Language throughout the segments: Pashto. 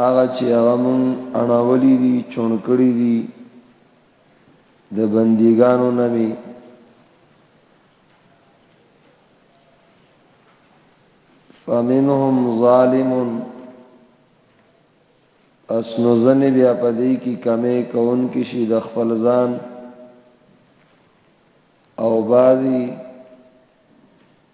هغه چې هغه مون اړولې دي چون کړې دي د بندګانو نامي فمنهم ظالم اس نو زن بیا پدې کې کمې کون کې شي د خپل ځان او بازي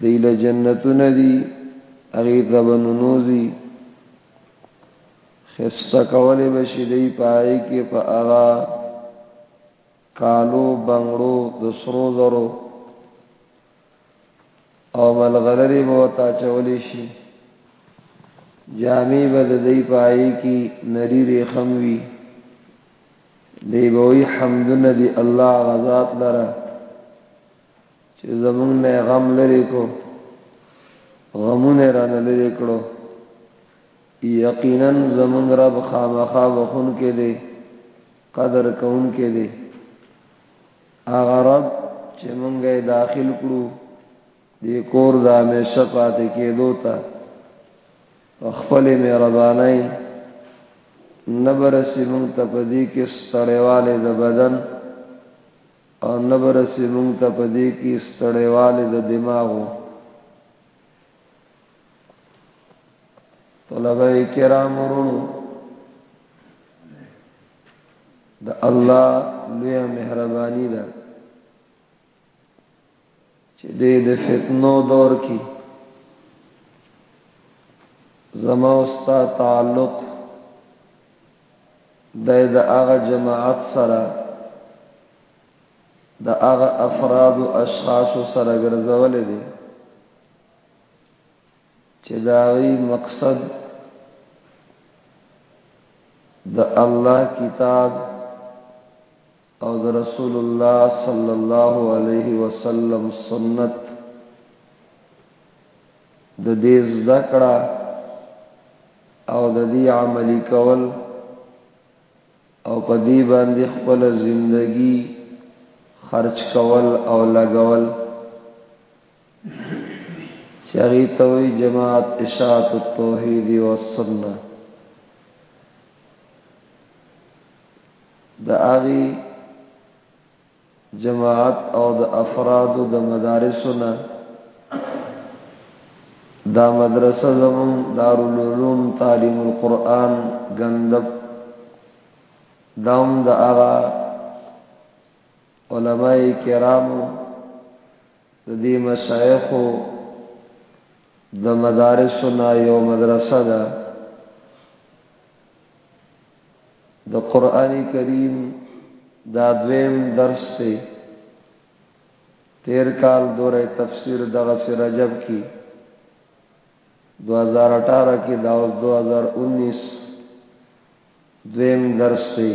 دی له جنتونه دي هغه ته بنونوزي خسته کولې بشي دی پای کې په اغا کالو بنگړو د سرو زرو او ملغلری بوتا چولی شي جامع بد دی پای کې نری ریخم وی دی بوی حمدونه دی الله غزاد لره چې زمونږ نه غم لري کو غمونه را نه لري کړو یقینا زمونږ رب خامخا وخون کې دی قدر کون کې دی اغه رب چې مونږه داخل کړو دې کور د همیشه پاتې کېدو ته په خپلې مهربانۍ نه به رسي مونږ ته په دې کې ستړیوالی د بدن او نه به رسي مونږ ته په دې کې ستړیوالی د دماغو طلبه کرام ورونو د الله لویه مهرباني ده چې د د فتنو دور کې زما او ستا تعلق د د هغه جماعت سره د هغه افراد او اشخاص سره ګرځولې دي چې دا غي مقصد د الله کتاب او د رسول الله صلی الله علیه وسلم سنت د دې زده کړه او د دې عملی کول او په دې باندې خپل ژوندۍ خرج کول او لګول چې هغه ته وی جماعت اشاعت التوحید والسنه د هغه جماعت او د افرادو د مدارسو نه دا مدرسه زمون دارالعلوم تعلیم القرآن ګندب دام د اغا علماء کرامو د دې مشایخو د مدارسو نه یو مدرسه ده د قران کریم دا دویم درس دی تیر کال دوره تفسیر دغه سر رجب کی 2018 کې دا اوس 2019 دویم درس دی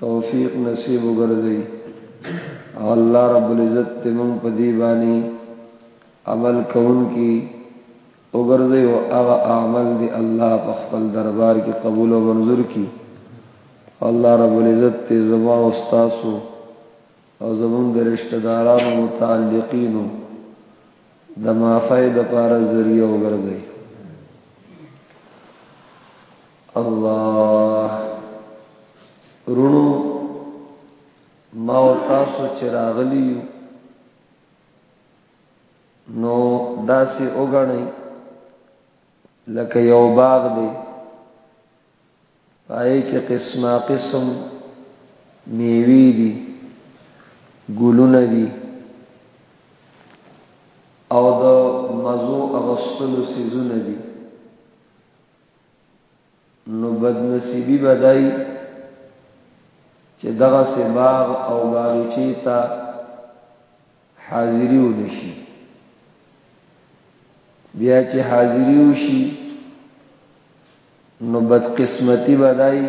توفیق نصیب وګرځي او الله رب العزت ته مونږ په دی باندې عمل کوون کی وګرځي او هغه اعمال دی الله په خپل دربار کې قبول او منظور کی الله رب العزت ته زما او استادو او زمون د رشتہ دارانو متعلقینو د مافای د پاره ذریعہ وګرځي الله رونو ما او تاسو چې راغلی یو نو داسې وګڼئ لکه یو باغ دی پای کې قسمه قسم میوي دي ګلونه دي او د مزو اغستلو سيزونه دي نو بدنصیبی به دا وي چې دغسې باغ او باغچې ته حاضري ونه شي بیا چې حاضري وشي نو بدقسمتي به دا وي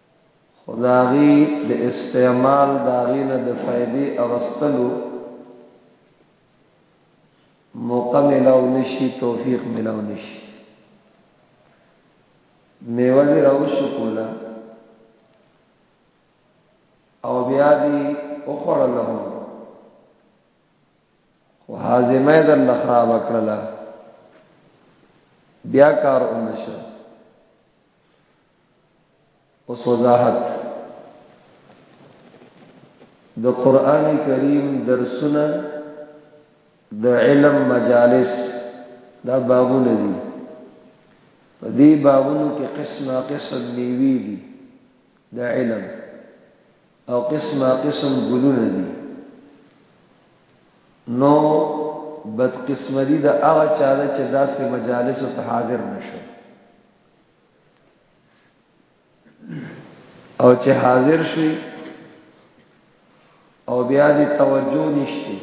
خو د هغې د استعمال، د هغې نه د فائدې اغستلو موقع ملاو نشي، توفیق ملاو نشي. میوه دې راوشکوله او بیا دې وخوړله هم خو هاضمه یې درله خرابه کړله بیا کار ونه شو اوس وضاحت د قران کریم درسونه د علم مجالس دا بابونه دي په دې بابونو کې قسمه قسم میوي دي د علم او قسمه قسم ګلونه دي نو بدقسمتی د هغه چا ده چې داسې مجالس ته حاضر نشو او چې حاضر شي او بیا دې توجه نشته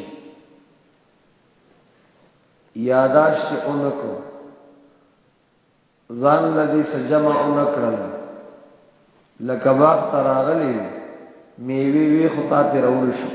یاداشت اونکو ځان لدی سجما اونکړل لکه باغ تراغلی میوي وی خطا ته راول شو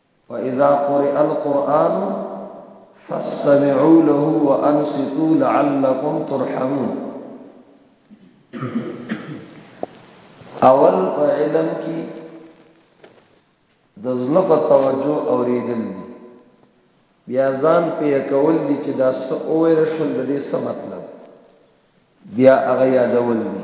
واذا قرئ القران فاستمعوا له وانصتوا لعلكم ترحمون اول په علم کې د زړه په توجه اوریدل دي بیا ځان په کول دي چې دا څه اوره شول د دې څه مطلب بیا هغه یادول دي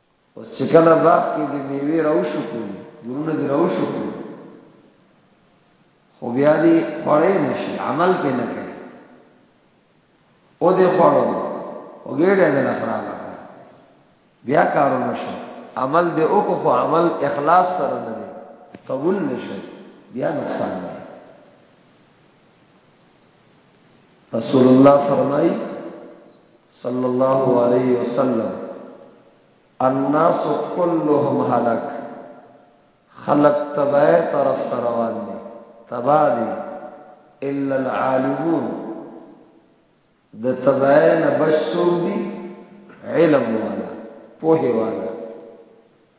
اوس چې کله باغ کې د میوې راوشو کو ګورونه دې راوشو کو خو بیا دې خوړې نشي عمل پې نه کوي او دې خوړو او ګېډه دې نه خراب بیا کارو نشو عمل دې او کو خو عمل اخلاص سره نه قبول نشي بیا نقصان دی رسول الله فرمای صلی الله علیه وسلم الناس كلهم هلك خلق تبع طرف روان دي تبع دي الا العالمون د تبع نه بشوم دي علم والا پوهه والا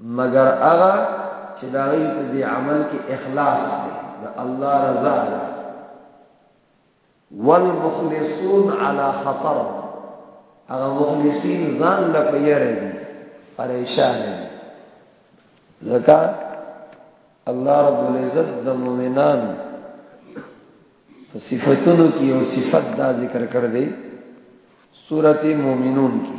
مګر هغه چې د هغوی په دې عمل کې اخلاص دی د الله رضا ده والمخلصون على خطر هغه مخلصین ځان له پیره دي پریشان دي ځکه الله رب العزت د مؤمنان په صفاتونو کې یو صفت دا ذکر کړ دی سورته مؤمنون کې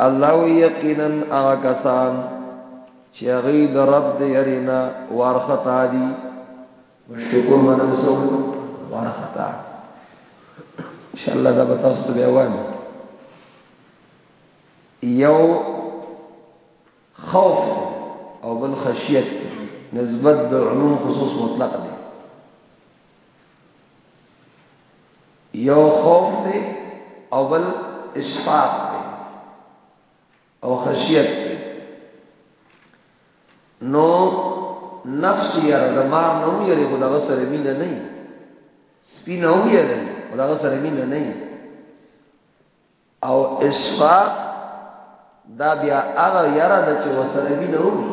الله وی یقینا هغه کسان چې هغه د رب د یرینا وارختا دي شکر منم سو وارختا ان شاء الله دا به تاسو ته وایم یو خوف او بل خشیت نسبت د عموم خصوص مطلق دی یو خوف دی او بل اشفاق دی او خشیت دی نو نفس یره د مار نو یره خدا غسر مینه نه سپی نو یره خدا غسر مینه نه او اشفاق دا بیا هغه یره د چې وسره مینه وي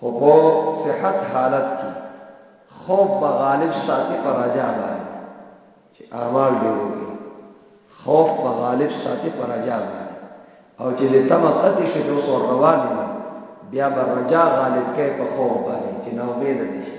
خو په صحت حالت کی خوب به غالب ساتی په رجا باندی چی اعمال ډیر وکړي خوف به غالب ساتي پر رجا باندې او چې د تمه قتی شي چې اوس روان دي بیا به رجا غالب کې په خوف باندې چې نو امید دي شي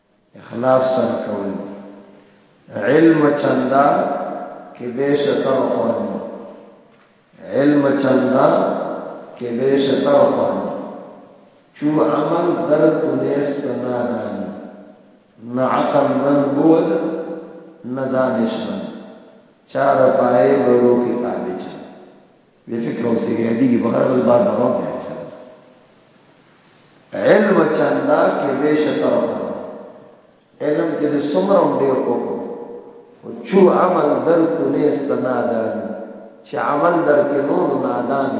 اخلاص سره کول علم چندا کې به شتر خواني علم چندا کې به شتر خواني چو عمل در تونیس تنا دانی نا عقل من بود نا دانش من چار پائے برو کتابی چن دې فکر او سیګه یادېږي په هر بار دا وخت دی علم چاندا کې دې شتا علم کې دې څومره ډېر وکړو او چو عمل در تو نه استنادان چې عمل در کې نور نادان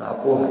نه پوهه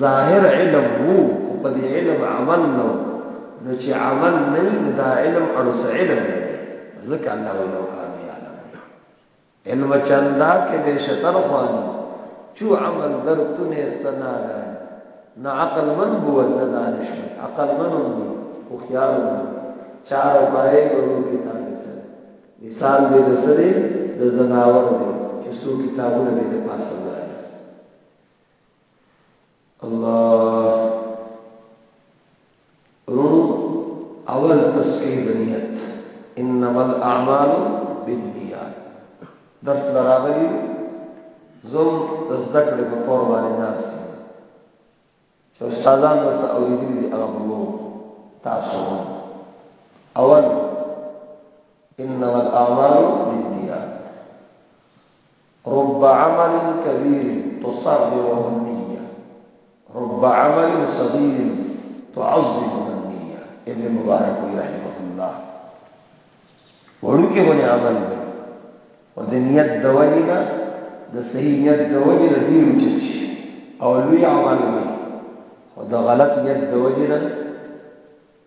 ظاهر علم وو خو په دې علم عمل نه وو نو چې عمل نه وي نو دا علم اړوس علم نه دی ځکه الله وی لو کانو یعلمون علم چندا کې به شتر خواني چو عمل درتونه استنادان نه عقل من بو نه دانش عقل من دی او خیال من چار پاره ګورو کتاب چل مثال دې د سره د زناور دی چې څو کتابونه دې پاسه الله رونو اول تصحیح نیت انما الاعمال بالنیات درس لراغلی زم د ذکر په تور باندې ناس چې استادان بس اوریدلی دی هغه مو تاسو اول انما الاعمال بالنیات رب عمل كبير تصغره النية رب عمل صغير تعظمه النية ابن مبارك رحمه الله وړوکی باندې عمل دی او د نیت د وجې نه د صحیح نیت د وجې نه ډېر اوچت شي او لوی عمل دی خو د غلط نیت د وجې نه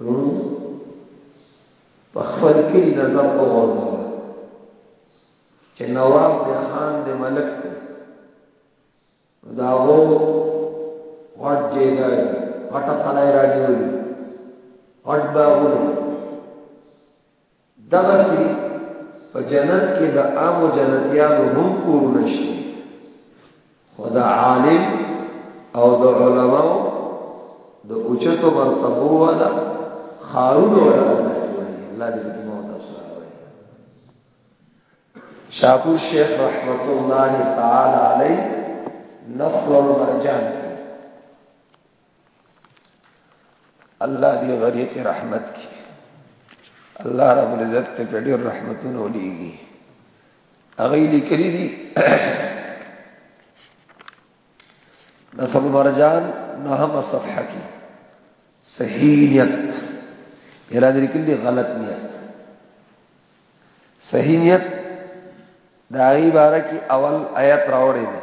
روم په خپل کې نظر وغوړو چې نواب د خان د ملک دی دا هو غټ جګه غټ تلای راځي غټ باغونه دغسې په جنت کې د عامو جنتیانو هم کورونه شته خو د عالم او د علماو د اوچتو مرتبو والا خارونو والا الله جوړي الله دې په موت افسر وایي شاپور شیخ رحمت الله تعالی علیه نصر المرجان الله دې غریب ته رحمت کی الله رب العزت ته په ډېر رحمتونه ولېږي هغه لیکلي دي نصب مرجان نهم صفحه کې صحیح نیت اراده لیکلي غلط نیت صحیح نیت دا ای بارکی اول آیت راوړی دی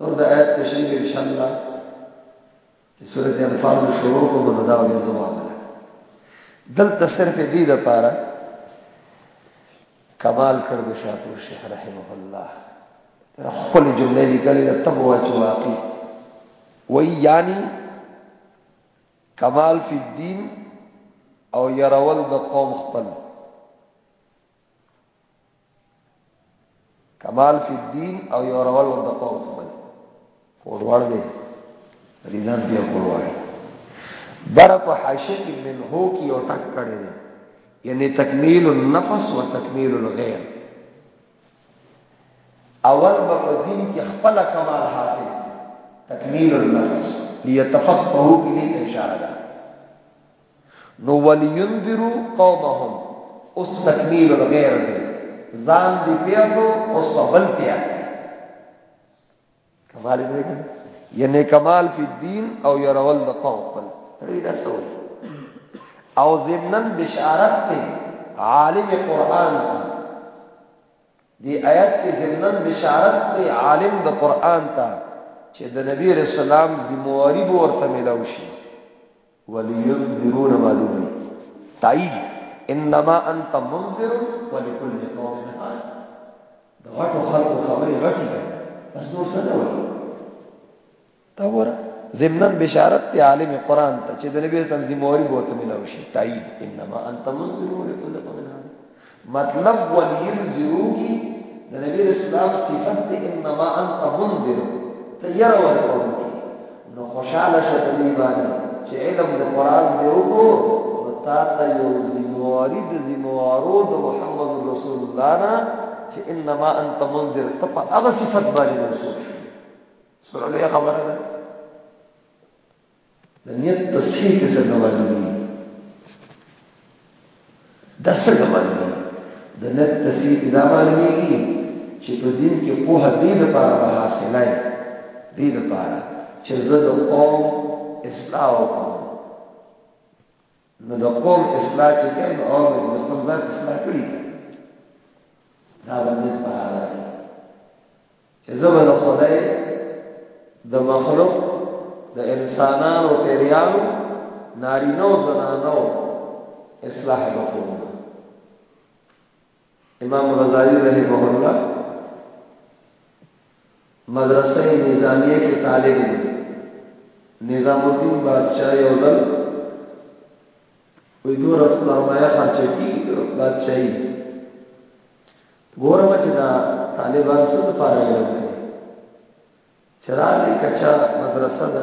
نور د آیت په شان ان شاء الله چې سورته انفال شروع کوم نو دا ولې زوال دلته صرف دې د پاره کمال کړ د شاپور شیخ رحمه الله خپل جمله لیکلې د تب واچو واقعي وی یعنی کمال فی الدین او يرول د قوم خپل کمال فی الدین او یو راول ور د قوم خپل کوډوړ دی ریزان بیا کوډوړ بر په حاشیه کې من هو کې یو ټک کړی دی یعنی تکمیل النفس و تکمیل الغیر اول په دین کې خپل کمال حاصل تکمیل النفس لیتفقهو کې دې اشاره ده نو ولینذرو قومهم اوس تکمیل الغیر دی ځان دی پیاتو اوس په بل پیات کمال دی یعنی کمال فی الدین او یرول د قوم بل سړی رسول او ضمنن بشارت ته عالم قران ته دی آیت کې ضمنن بشارت ته عالم د قران ته چې د نبی رسول الله ذمہ واری به ورته ملوي شي ولينذرون معلومي تایید انما انت منذر ولكل قوم هاد دا غټو خلق خبرې غټي ده بس نور څه نه وایي دا وره ضمنن بشارت ته عالم قران ته چې د نبی اسلام ذمہ واری بوته ملاوي شي تایید انما انت منذر ولكل قوم هاد مطلب ولینذروکی د نبی اسلام صفت ته انما انت منذر ته ير ورکوم نو خوشاله شه په دې باندې چې علم د قران دې وکړو نو تا ته یو ذمہواری د ذمہوارو د محمد رسول الله نه چې انما انت منذر ته په هغه صفت باندې موصوف شي سره له خبره ده د نیت تصحیح کې څنګه معلومي دا څنګه معلومي د نیت تصحیح کې دا معلومیږي چې په دین کې په هدي د پاره به حاصلای دې د پاره چې زه د قوم اصلاح وکړم نو د قوم اصلاح چې کوي نو اور د خپل ځان اصلاح کړي دا د دې په اړه چې زموږ خدای د مخلوق د انسانانو پیریانو نارینو زنانو اصلاح وکړي امام غزالی رحمه الله مدرسه نظامیه کې طالب و نظام الدین بادشاہ یو ځل وې دور سرمایه خرچ کی بادشاہي ګورم چې دا طالبان څه لپاره علم کوي چرالې کچا مدرسه ده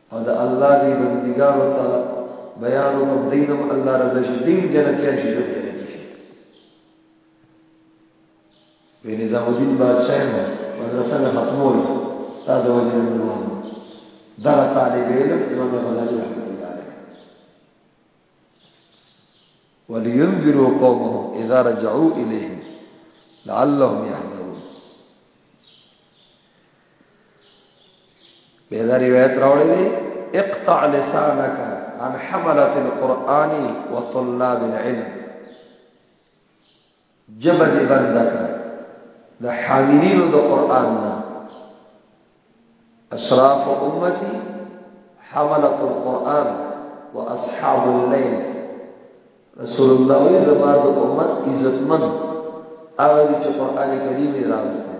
او د الله دی بندګانو ته بیان وکم دی نم الله رضا شي دیم جنتیان شي زم جنتی شي وی نظام الدین بادشاہ مو مدرسه نه ختمول تا د وجه نه روان دغه طالب علم امام غزالی رحمه ولينذروا قومهم اذا رجعوا اليهم لعلهم يحذرون بهذا دا روایت دي اقطع لسانك عن حملة القرآن وطلاب العلم ژبه دې بنده کړه د حاملینو د قران نه اسراف امتی حملت القرآن و اصحاب اللیل رسول الله وی زما د امت عزتمن هغه چې قران کریم راوسته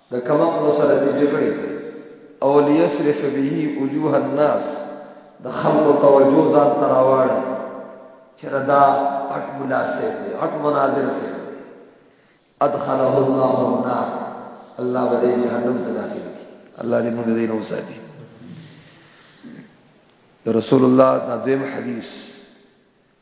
د کمعقلو سره دې جګړې کوي او ليصرف به وجوه الناس د خلکو توجه ځان ته راواړي چې ردا اټ ملا سي دي اټ مناظر سي ادخله الله النار الله به دې جهنم ته داخل کړي الله دې موږ دې نو ساتي رسول الله دا دیم حدیث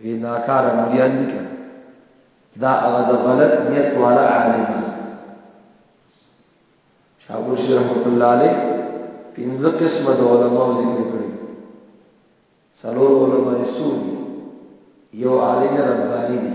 ای ناکار مریان دي کنه دا هغه د غلط نیت والا عالم دی شاګور شیخ رحمت الله علیه پنځه قسمه د علماء ذکر کړی سلور علماء سودی یو عالم ربانی دی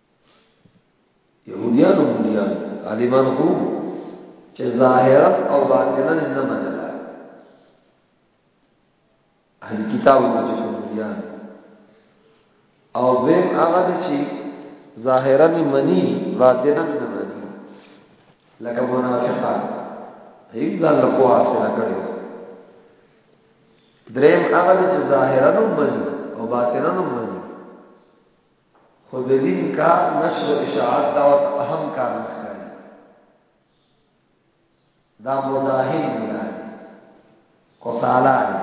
يهوديان او موليان عالمان خو چې ظاهرا او باطنا نه منل اهل کتاب او چې موليان او دیم هغه چې ظاهرا منی باطنا نه منی لکه منافقان هیڅ ځان له کوه حاصل کړي دریم هغه چې ظاهرا منی او باطنا منی خو د دین کار نشر و اشاعت دا ورته اهم کار نه ښکاري دا مداهن ملا دی کسالا دی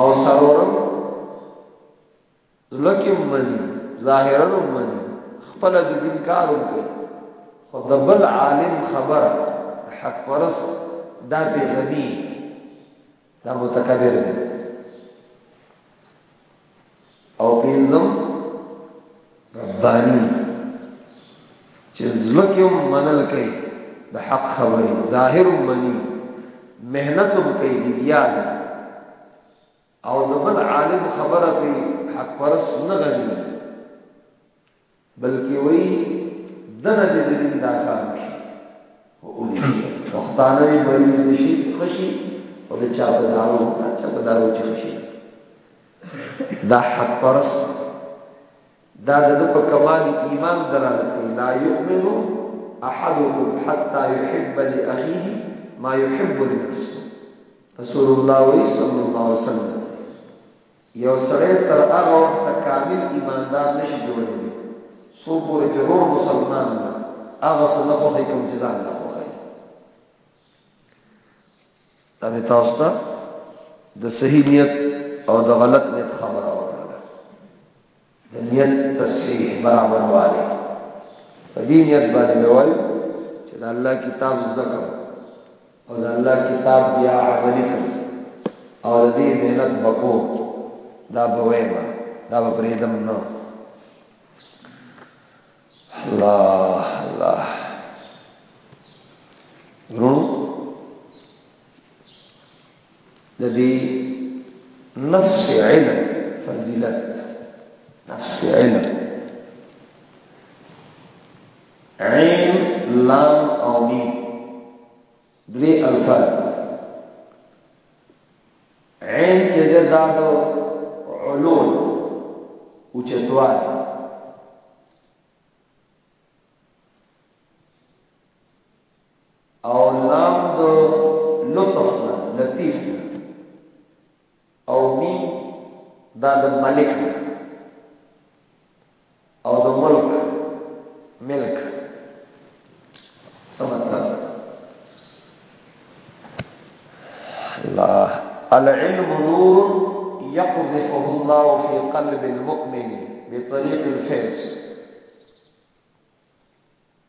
او سرورم لکه منی ظاهرا منی خپل د دین کار وکړي خو د بل عالم خبره حق پرست دا بیغنی دا متکبر دی او پینځم ربانی چې زلکم منل کوي د حق خبرې ظاهر منی مهنت کوي لګیا دی او د بل عالم خبره کوي حق پرس نه غني بلکې وایي دنه دې د دین دا کار وشي خو ودې شي پښتانه دې مریض نه شي ښه شي او د چا په دارو دا چا په دارو چې ښه شي دا حق پرست دا د په کمال ایمان دلالت کوي لا یؤمن احدکم حتا یحب لاخیه ما یحب لنفسه رسول الله صلی الله علیه وسلم یو سړی تر هغه وخته کامل ایماندار نه شي جوړېدی څو پورې چې روغ مسلمان نه هغه څه نه خوښوي کوم چې ځان له خوښوي دا مې تاسو ته د صحیح نیت او د غلط نیت خبره وه د نیت تصحیح برابر والی په دې نیت باندې مې وایي چې د الله کتاب زده کوم او د الله کتاب بیا عملي کوم او د دې مهنت بکو دا به وایم دا به پرېدم نه الله الله ورونو د دې نفس علم فضیلت نفس علم عین لام او میم درې الفاظ عین چې د دادو علوم او چتوار او لام دو لطفنا لطيفنا او ميم دا ملكنا العلم نور يقذفه الله في قلب المؤمن بطريق الفيس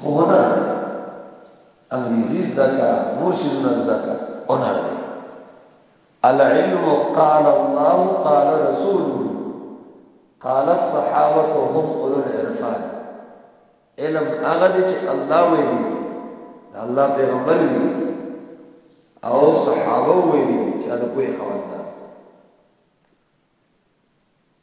خو هنر دی انګریزي زده کا نور شیونه زده کا هنر دی العلم قال الله قال رسوله قال الصحابه هم اولو العرفان علم هغه دی چې الله ویلي دی الله پیغمبر ویلي او صحابه ویلي چې دا کوئی خواندار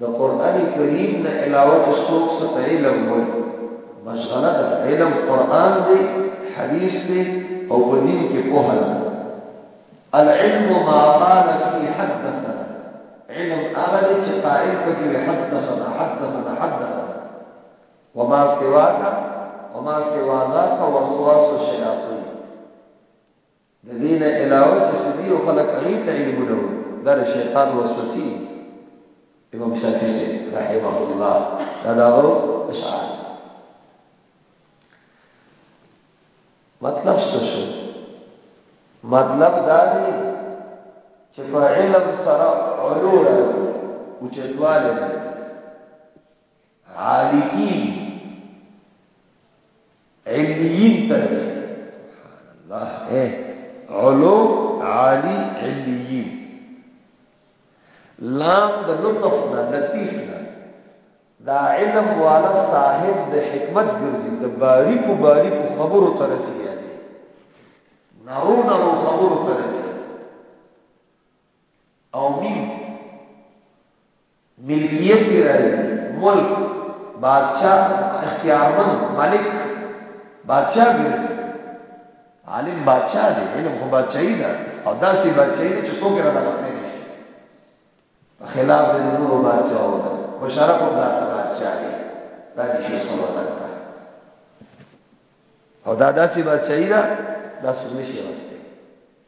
د قرآن کریم نه علاوه چې څوک څه ته علم وایي مشغله ده علم قرآن دی حدیث دی او په دین کې پوهه ده العلم ما قال فی حدثنا علم هغه دی چې قائل پکې وي حدثنا حدثنا حدثنا وما سواک وما سوا ذاک وسواس الشیاطین د دې نه علاوه چې سدي او خلق هغه ته علمونه وو دا د شیطان وسوسې امام شافعي سي رحمه الله دا داغو اشعار مطلب څه شو مطلب دا دی چې په علم سره علوم او چې دواله عالی کیږي علیین ترسی سبحان الله اے علو عالی علیین لام د لطف نه لطیف نه دا علم والا صاحب د حکمت ګرځي د باریکو باریکو خبرو ترسي یادي نارو نارو خبرو ترسي او مين ملکیت کې راځي، ملک، بادشاه، اختیارمند، ملک، بادشاه ګرځي، عالم بادشاه دی، علم خو بادشاهي ده او داسې بادشاهي ده چې څوک یې راته غستی نه شي په خلاف د نورو بادشاهو ده مشرف هم ځان ته بادشاه دی دا دې شي خپل وطن ته او دا داسې بادشاهي ده دا څوک نه شي غستی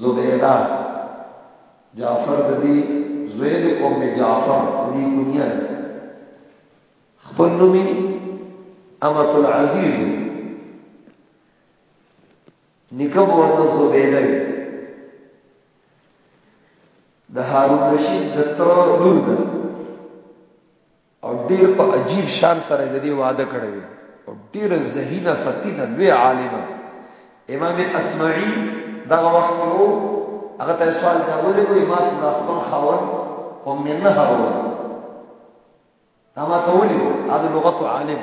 زبیده جعفر د دې زوی د ام جعفر دې کنیا ده خپل نومي امه العزیز نکب ورته زبیده وی د هارون رشید د تر لور ده او ډیر په عجیب شان سره د دې وعده کړی دی او ډیر ذهینه فتینه لوی عالمه امام اسمعی دغه وخت یو هغه ته سوال دا ولګو امام د خپل خاور او من نه هرو دا ما ته ولګو هغه لغت عالم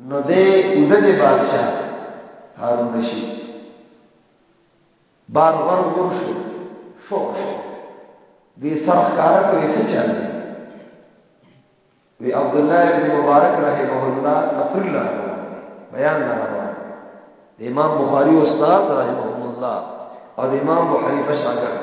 نو دی اوده دی بادشاه هارون رشید بار غور غور شو شور شو دی سرخ کارا کوي څه چل دی وی عبد الله ابن مبارک رحمه الله تقریر لا روان دی بیان لا روان دی امام بخاری استاد رحمه الله او د امام ابو حنیفه شاګرد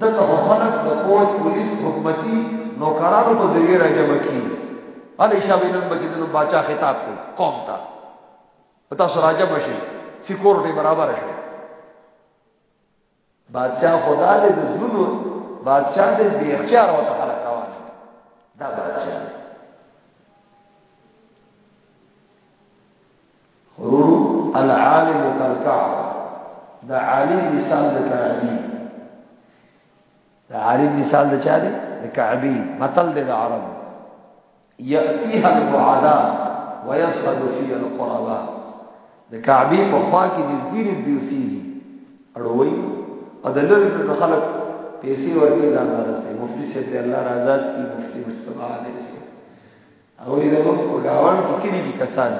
دلته خو خلک د فوج پولیس حکومتي نوکرانو په ذریعه را جمع کی علي شابه نن بچی دنو باچا خطاب کوي قوم ته پتا سره راجم شي سکیورټي برابر شي بادشاہ خدا دې د زونو بادشاہ دې بے اختیار وته خلک روان دا بادشاہ ورور العالم کالکعب د عالم مثال د کعبی د عالم مثال د چا دی د کعبی متل د عرب یاتیها البعداء ويصعد فيها القرباء د کعبی په خوا کې نږدې نږدې اوسېږي اړوي او د لری په خلک پیسې ورکړي ځان ورسې مفتی سید الله رازات کی مفتی مجتبی علی او زموږ په گاوان کې کلی کې کسان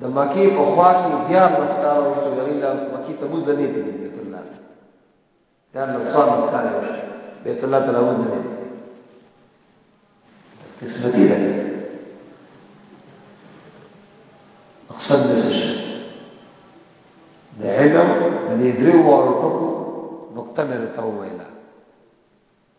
د مکی په خوا کې بیا مسکار او شغلی لا مکی ته موږ نه دي بیت الله دا نو څو مسکار بیت الله ته راوځي نه قسمتي ده مقصد دې څه د علم د دې درو ورو نقطه مې راته وویله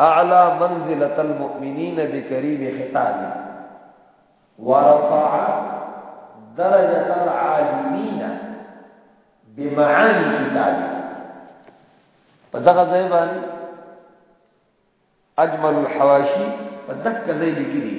اعلى منزله المؤمنين بكريم خطاب ورفع درجة العالمين بمعاني كتابه فدقى ځای اجمل الحواشي فدقى ځای لیکلي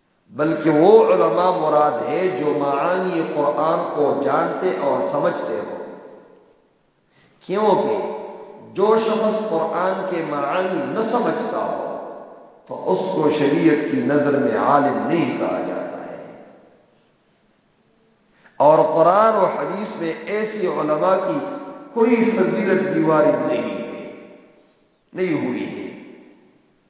بلکہ وہ علماء مراد ہے جو معانی قرآن کو جانتے اور سمجھتے ہو کیونکہ جو شخص قرآن کے معانی نہ سمجھتا ہو تو اس کو شریعت کی نظر میں عالم نہیں کہا جاتا ہے اور قرآن و حدیث میں ایسی علماء کی کوئی فضیلت دیواری نہیں نہیں ہوئی ہے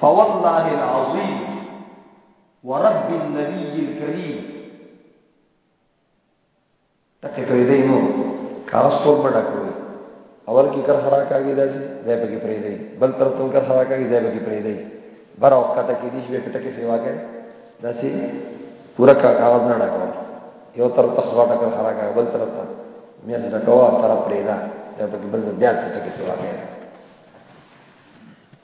فوالله العظيم ورب النبي الكريم تکه کړی دی نو کاغذ ټول مډه کړی اول کې کر خرا کاږي داسې ځای په کې پرې دی بل طرف ته کر خرا کاږي ځای په کې پرې دی بر او کته کې دې شپې پټه کې سیوا کوي داسې پورا کاغذ نه ډکوا یو طرف ته خرا ډکر خرا کاږي بل طرف ته میز ډکوا طرف پرې دا ځای په کې بل بیا څه کې سیوا کوي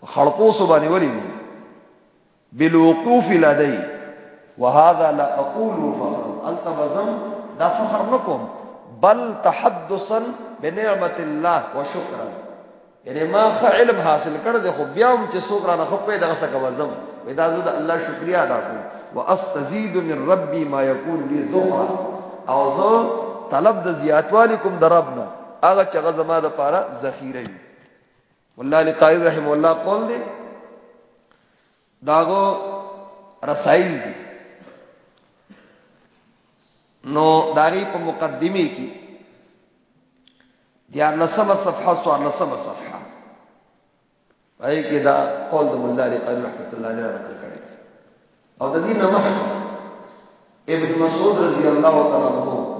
په خړپوسو باندې ولي وي بالوقوف لدی وهذا لا اقول فخر انت بزم دا فخر نکوم بل تحدثا بنعمت الله وشكرا یعنی ما خ علم حاصل کړ د خو بیا هم چې څوک را نه خو پیدا غسه کوم زم ودا زه د الله شکریا ادا کوم واستزيد من ربي ما يكون لي ذوقا او زه طلب د زیاتوالی کوم د رب نه هغه چې غزما د پاره ذخیره وي والله علی قاری رحم الله قول دی داغو رسائل دی نو داغی په مقدمه کې دیار لسمه صفحه سوار لسمه صفحه پای کې دا قول د مولا علی قاری رحمت الله علیه ذکر کړی او د دې نمخ ابن مسعود رضی الله تعالی عنہ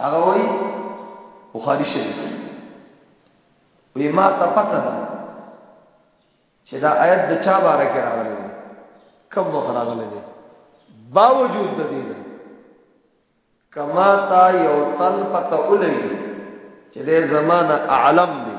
هغه وایي بخاری شریف وی ما ته پته ده چې دا آیت د چا باره کې راغلی دی کم وخت راغلی دی باوجود د دې نه کما تا یو تن پته ولګي چې د زمانه عالم دی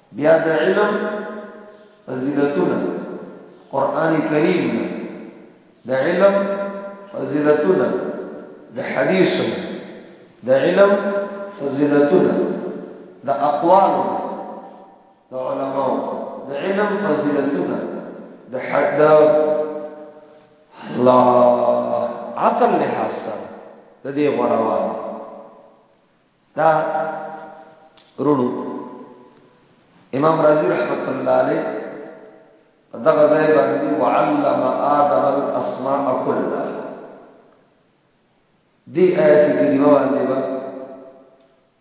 بیا د علم فضیلتونه قران کریم نه د علم فضیلتونه د حدیث نه د علم فضیلتونه د اقوال د علماو د علم فضیلتونه د حد الله عقل له حسن د دې غوړوال دا رونو امام رازی رحمت الله علیه دغه ځای باندې وعلم آدم الاسماء كلها دی آیت کریمه باندې با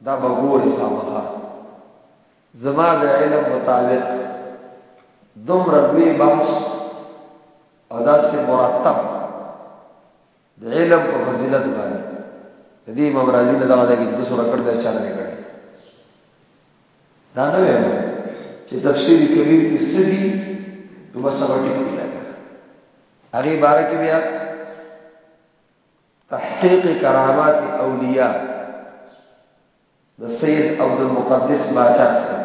دا بغور خامخا زما د علم مطابق دومره دوی بحث او داسې مرتب د علم په فضیلت باندې د دې امام رازي نه دا ده چې د سورہ کړه د چانه نه کړي دا نه وایي چې تفسیر کبیر کې سدي نو بس هغه ټیک دی لګا هغه بار کې بیا تحقیق کرامات اولیاء د سید عبدالمقدس باچا صاحب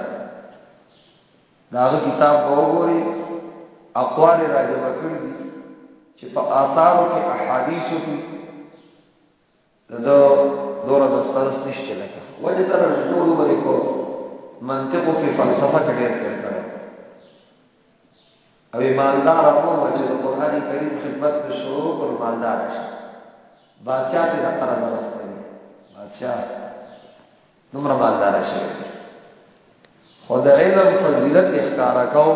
د هغه کتاب به وګوري اقوال را جمع کړی دي چې په آثارو کې احادیثو کې د دوره د سترس نشته لکه وجه تر ټولو بری کو منطقو کې فلسفه کې ډېر تیر کړی او ایماندار هغه وه چې د قرآن کریم خدمت پرې شروع کړ نو مالداره شو بادشاه ته د قرض راستوي بادشاه دومره مالدار شوی دی خو د علم فضیلت اخکارا کو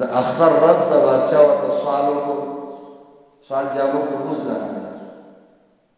د اختر رز د بادشاه ورته سوال وکړو سوال جواب کو موږ لرم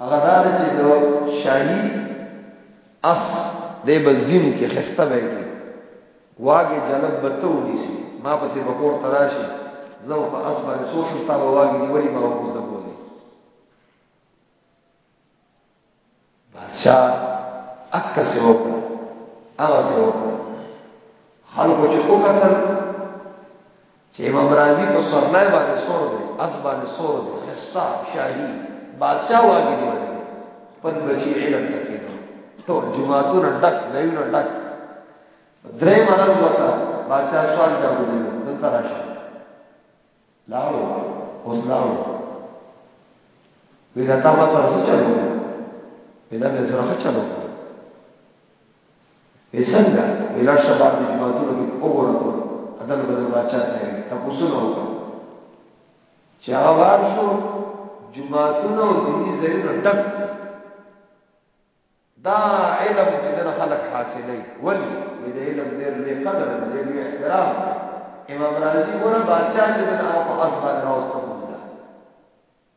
هغه دا دی چې د شاهي اس دی به زینو کې خسته به کړي واګې جلب به ته ونیسي ما پسې به کور ته راشي زه به په اس باندې څو شم تا به واګې نیولي ما به اوس د بوځي بادشاه اکه سې وکړه هغه سې وکړه خلکو چې وکتل چې امام رازي په سورلای باندې سور دی اس باندې سور دی خستا شاهي بادشاہ واګي دی باندې خپل بچي علم تکي ټول جمعهتون ډک زینو ډک درې مرز وتا بادشاہ سوال دا ودی دلته راشه لاړو اوس لاړو ویدا تا ما سره څه چلو ویدا مې سره څه چلو وې څنګه وې لاړ شه بار په جماعتونو کې وګوره ټول ادل بدل باچا ته وې تپوسونه وکړه چې هغه بار شو جماعتونه او دیني ځایونه ډک دا علم چې د خلک حاصلې ولی د علم ډېر لوی قدر دی ډېر لوی احترام دی امام رازي ګوره بادشاہ چې د هغه په ازبار راوستو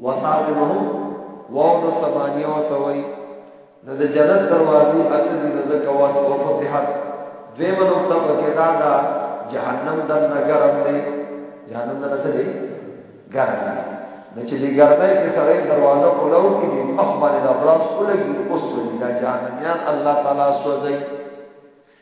وثامنهم واو نو ثمانیه ورته وایي نو د جنت دروازې اته دي نو ځکه واس وفتحت دویمه نقطه پکې دا ده جهنم دننه ګرم دی جهنم دننه څه دی ګرم دی نو چې دې ګرمۍ کې سړی دروازه کولاو کې دې مخ باندې د بلاس ولګي اوس وځي دا جهنميان الله تعالی سوځي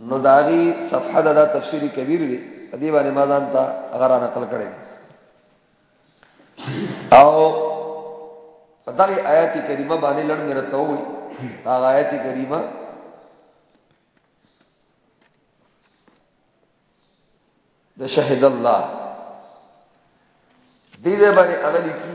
نو داغي صفحه دا تفسیری کبیر دی په دې باندې ما ځان ته غره نقل کړی او په دغه آیات کریمه باندې لړ مې راته وې دا آیات کریمه د شهید الله دې دې باندې اغلی کی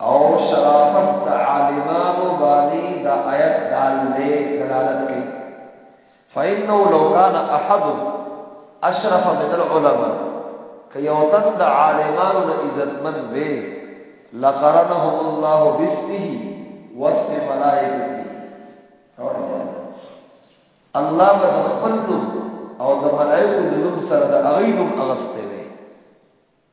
او شرافت د عالمانو باندې دا آیت دال دې دلالت کوي فإنه لو كان أحد أشرف من العلماء که یو تن د عالمانو نه عزتمن وي لقرنهم الله باسمه واسم ملائکته الله به خپل او د ملائکو د نوم سره د اغینم اغسته وي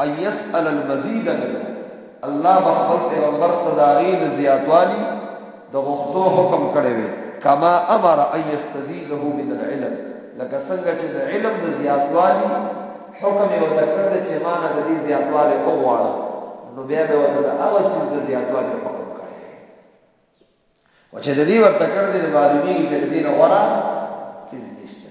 ان يسأل المزيد منه الله به خپل پیغمبر ته د هغې د زیاتوالي د غوښتو حکم کړی وی کما امر ان یستزیده من العلم لکه څنګه چې د علم د زیاتوالي حکم یې ورته کړ چې ما نه د دې زیاتوالی وغواړه نو بیا به ورته د هغه څیز د زیاتوالي حکم کړی او چې د دې ورته کړ دې معلومیږي چې د دې نه غوړه څیز نشته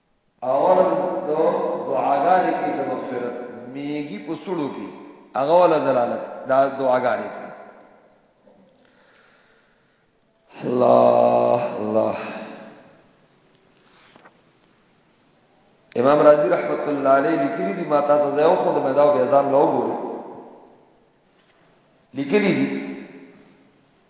اول د دعاګانې کې د مغفرت میږي په سړو کې هغه ولا دلالت دا دعاګانې کې الله الله امام رازی رحمت الله علیه لیکلی دی ما تاسو زه یو خود مې دا بیزان لو ګورم لیکلی دی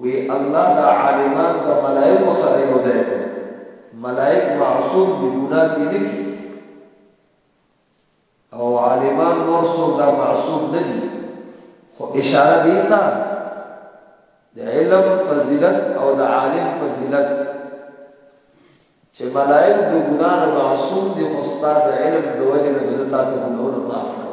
وی الله دا عالمان د ملائکو سره یو ځای کړو ملائک معصوم دی ګناه کی نه کی او عالمان نور څوک دا معصوم نه دی خو اشاره دی تا د علم فضیلت او د عالم فضیلت چې ملائک د ګناه نه معصوم دي خو استاد علم د وجه نه زتا ته ګناونه معاف کړه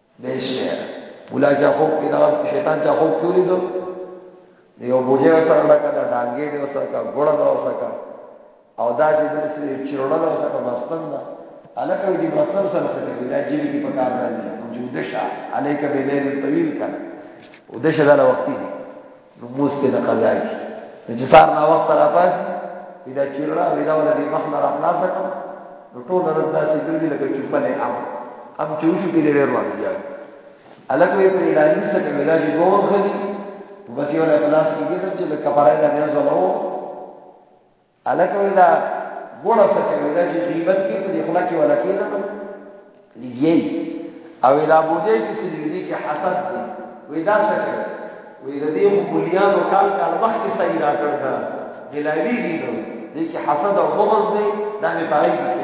دې شمیر مولا چا خوب کې دا شیطان چا خوب کې ولیدو یو بوجه وسره لکه دا ډانګې دې وسره کا ګوړه دا وسره کا او دا چې دې سره چیرونه دا وسره کا مستن دا الکه دې مستن سره سره کې دا جیل کې پکار راځي موجوده شه الیک به لیل طویل کا او د شه دا وختي دي نو موس ته نه قضا کی نو چې سار نا وخت را پاس پیدا چیرړه ویدا ولا دی مخ نه را خلاص کړ نو ټول ورځ داسې ګرځي لکه چوپه نه ام ام چې وشو پیری ډیر روان دی الکه یې په اعلان سره کې ملاج دوه غلي بس یو له پلاس کې چې د کفاره د نه زولو هلکه وی دا ګوړه څه کوي دا چې غیبت کې په دې خوله کې ولا کې نه لګي او دا بوجه کې څه لګي کې حسد دی وی دا څه کوي وی د دې مليانو کال کال مخکې صحیح را کړ دا جلاوی دی نو دې کې حسد او بغض دی دا نه پای کې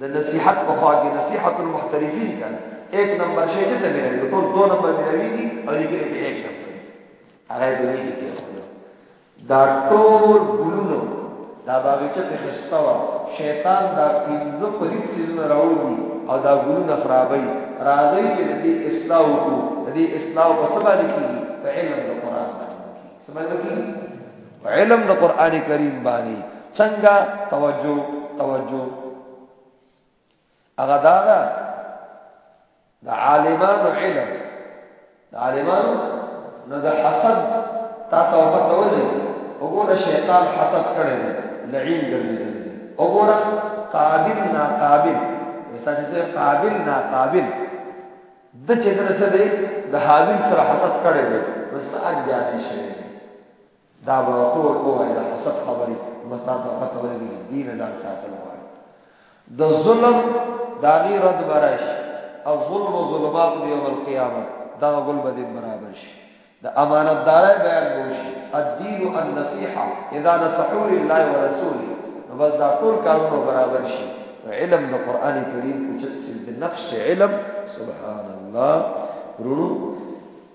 د نصیحت په خوا کې نصیحت المحترفین کنه ایک نمبر شي چې ته ملوي ټول دوه نمبر ملويږي او لیکلي کې ایک نمبر هغه به دې کې دا ټول ګلونو دا باغچه په خسته وا شیطان دا پینځه پلیت سيزونه راوړي او دا ګلونه خرابوي راځي چې دې اصلاح وکړو دې اصلاح په سبا لیکي په علم د قران باندې سبا لیکي علم د قران کریم باندې څنګه توجه توجه هغه دا ده د عالمانو علم د عالمانو نو د حسد تا ته پته ولې وګوره شیطان حسد کړی دی لعین ګرځي وګوره قابل نا قابل مثال چې قابل نا قابل د چې درسه دی د حاضر سره حسد کړی دی نو ساج جانې شي دا به ټول ووایي دا سب خبرې مستا ته پته ولګي چې دین ځان ساتل غواړي د ظلم دا غي رد براش او ظلم او ظلمات دی یوم القیامت دا غل به دین برابر شي د امانت دارای بیان وشي الدین النصیحه اذا نصحوا لله ورسوله نو بس دا ټول کارونه برابر شي علم د قران کریم او چې د نفس علم سبحان الله ورونو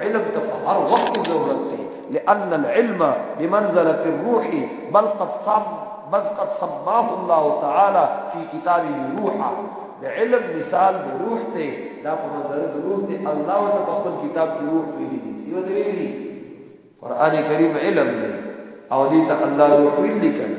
علم ته په هر وخت ضرورت دی لأن العلم بمنزلة الروح بل قد صاب بل قد سماه الله تعالى في كتابه روحا د علم مثال د روح ته دا په منزله د روح ته الله ورته په خپل کتاب کې روح ویلي دي چې ودې ویلي قران کریم علم دی او دې ته الله روح ویلي کړي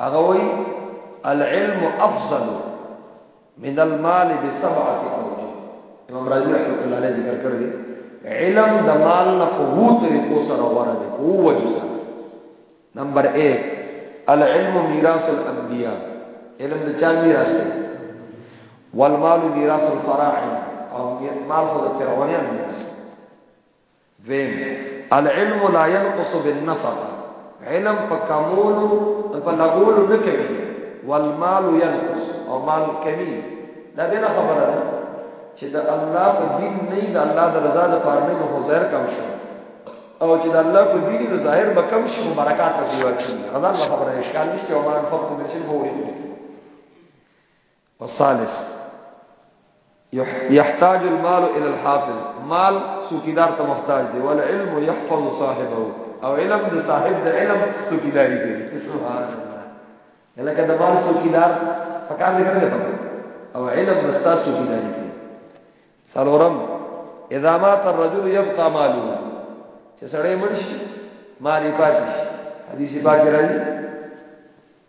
هغه وی العلم افضل من المال بسبعه اوجه امام رازی رحمت الله علیه ذکر کړی علم د مال نه په وو طریقو سره غوړه دی په وو وجو سره نمبر 1 العلم میراث الانبیاء علم د چا میراث دی والمال میراث الفراعنه او مال خو د فرعونانو میراث دویم العلم لا ينقص بالنفقه علم په کمولو په لګولو نه کوي والمال ينقص او مال کمی دا دې نه خبره ده چې د الله په دین نه د الله د رضا د پاره نه خو ظاهر کم شي او چې د الله په دین نو ظاهر به کم شي برکات به زیات شي غزان خبره اشکال نشته او ما فقط من شي فوري وصالس يحتاج المال الى الحافظ مال سوکیدار ته محتاج دی ول علم يحفظ صاحبه او علم د صاحب د علم سوکیداری کوي سبحان الله لکه د مال سوکیدار پکار دی کنه او علم بستا سوکیداری کوي سلورم اذا مات الرجل يبقى ماله چې سړی مرشي مال پاتې شي حدیث پاک راځي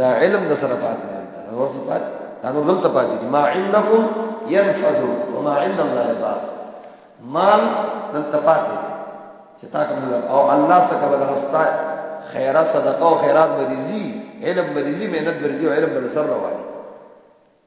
دا علم د سره پاتې دی دا ورسې پاتې دا نو دلته پاتې دي ما عندكم ينفذ وما عند الله باق مال دلته پاتې چې تا کوم او الله څخه به درستا خیره صدقه او خیرات بریزي علم بریزي مهنت بریزي او علم بل سر رواني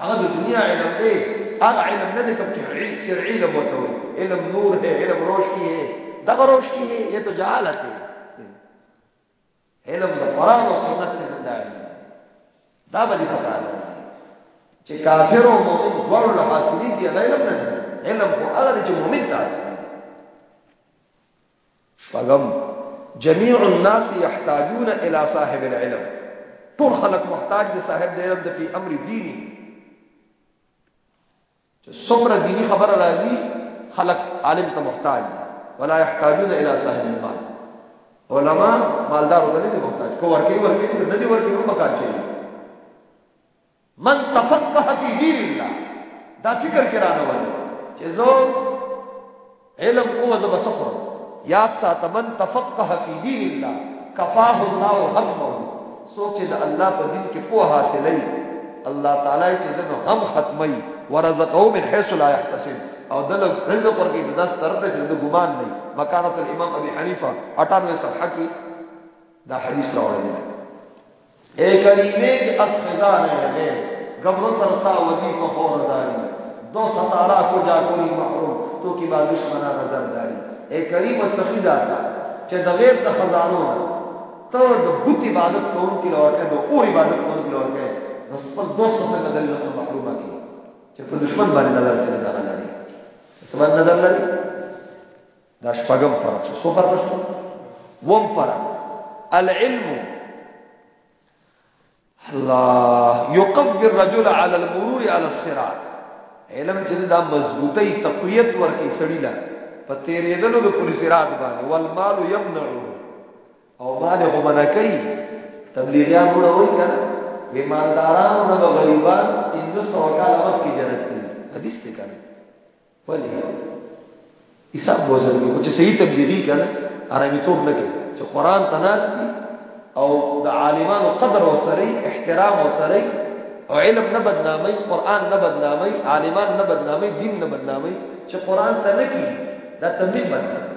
هغه د دنیا علم دی هغه علم نه دی کوم چې شرعي علم ورته وي علم نور ہے علم روشنی ہے دغه روشنی ہے یہ تو جهالت ہے علم د قران او سنت ته نه دی دا به په کار راځي چې کافر او مؤمن دواړو له حاصلې دي علم نه علم خو هغه چې مؤمن ته حاصل شپږم، جميع الناس يحتاجون الي صاحب العلم، ټول خلک محتاج دي صاحب د علم د فی امر دینی چې څومره دینی خبره راځي خلک عالم ته محتاج دي ولا يحتاجون الى صاحب المال علما مالدار ته نه دي محتاج کو ورکی ورکی نه دي ورکی هم کار چي من تفقه فی دین الله دا فکر کې رانه وایي چې زه علم کوم زه بسخر یاد ساته من تفقه فی دین الله کفاه الله همه سوچ د الله په دین کې په حاصلې الله تعالی چې دنو هم ختمي ورزقه من حيث لا يحتسب او دل رزق ورکی د داس تر ته چې د ګمان نه مکانت الامام ابي حنيفه 98 صفحه کې دا حدیث راوړل دي اے کریمے کے اسفدا رہے گئے گبرو ترسا وزیف خور داری دو ستارا کو جا کوری محروم تو کی با دشمنا نظر داری اے کریم سخی ذاتا چه د غیر د خزانو نه ته د بت عبادت کون کی لورکه د اور عبادت کون کی لورکه نو خپل دوست په څنګه د رزق نه محرومه کی چې په دشمن باندې نظر چلی دا غلاري سبا نظر لري دا شپږم فرق شو څو فرق شو وم فرق العلم الله يقوي الرجل على المرور على الصراط علم چې دا مضبوطی تقویت ورکی سړی لا په تیرېدلو د پولیس رات باندې والمال يمنع او مال هو منکای تبلیغیان وړه وای کنه ایمانداران او غریبان 1500 کال مخکې جنت دي حدیث ته کنه ولی حساب وزن کې چې صحیح تبلیغي کنه عربي توپ نه کې چې قران تناسبي او د عالمانو قدر وسري احترام وسري او علم نه بدنامي قران نه بدنامي عالمان نه بدنامي دین نه بدنامي چې قران ته نه کې دا تبلیغ بدنامي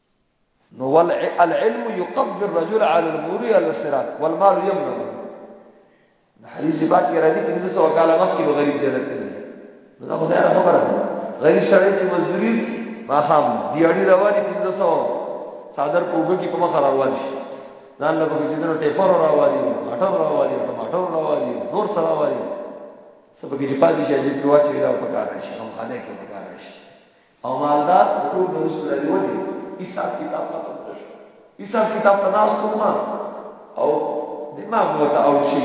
نو العلم يقف الرجل على المرور على الصراط والمال يمنع حدیث پاک کې راځي چې څو کاله مخکې به غریب جنت ته ځي نو دا خدای راځه خبره ده غریب سره چې مزدوري ما خام دیاړي رواني 1500 صادر کوګه کې په مخ روان شي ځان له کوم چې نو ټیپر راوالي اټر راوالي ټماټر راوالي نور سره راوالي سبا کې چې پاتې شي چې پیوا چې دا په کار شي هم خانه کې په کار شي او مالدار په کور نه وستو لري ولې حساب کتاب ختم کړ شو حساب کتاب په ناس ته ما او دماغ وته او شي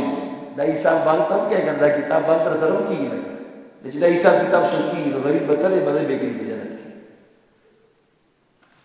دا حساب بل تم کې ګندا کتاب بل تر سره کیږي نه چې دا حساب کتاب شو کیږي نو غریب به تلې باندې بیګری په جنت کې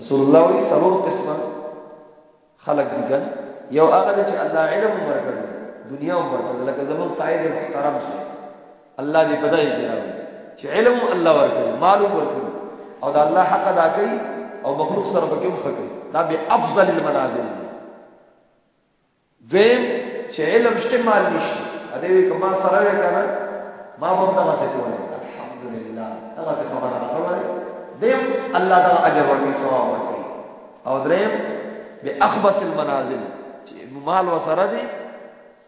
رسول الله وی سرور قسمه خلق دي ګن یو هغه چې الله علم ورکړ دنیا ورکړ لکه زمون قائد محترم سي الله دې پدای کې راوي چې علم الله ورکړ مال ورکړ او دا الله حق ادا کوي او مخلوق سره به کوم خکې دا به افضل المنازل دی دویم چې علم شته مال نشته ا دې وی کما سره وې کنه ما به دغه څه کولای الحمدلله دغه څه خبره ده خبره دیم الله دا اجر ورکړي ثواب ورکړي او دریم به اخبس المنازل چې مال وسره دي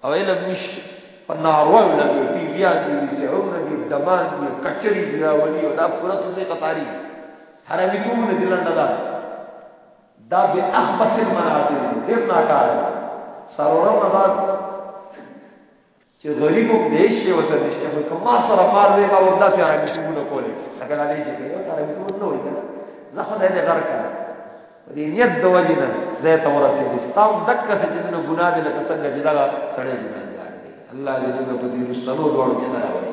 او علم نشته په ناروا لګي پی بیا دي سعون دي دمان دي کچري دي راولي او دا پوره قصه قطاري حرامي کوم نه دلنه ده دا به اخبث المناظر دی ډیر ناکاره دی سرورم نه دا چې غریب هم دې شي وته نشته خو کوم ما سره مار دی ما وردا سي عربي څنګه کولې لکه دا دې چې یو تر دې ټول نه وي کنه زه خو دې غر کړم په دې نیت د وجې نه زه ته ورسې دې ستاو دک څه چې نو ګناه دې لکه څنګه چې دا سړی ګناهګار دی الله دې موږ په دې رښتلو ډول کې نه راوړي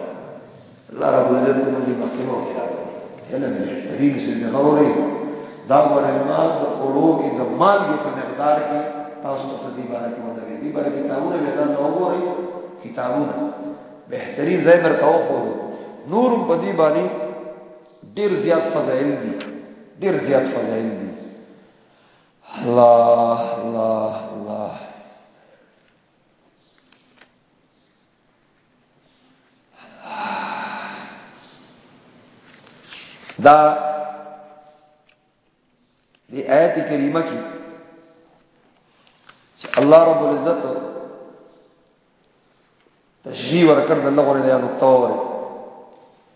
الله رب العزت موږ دې مخکینو کې راغلي یله بهترین څه نه اوري دا ورما د اورو کې د مال کې په مقدار کې تاسو ته سدي بارے کې ودرې دي بارے کتابونه به دا نه وګوري کتابونه بهترین ځای درته وخورو نور په دې باندې ډیر زیات فضایل دي ډیر زیات فضایل دي الله الله الله دا دی آیت کریمه کې چې الله رب العزت تشریح ورکړ د الله غره د نقطه وره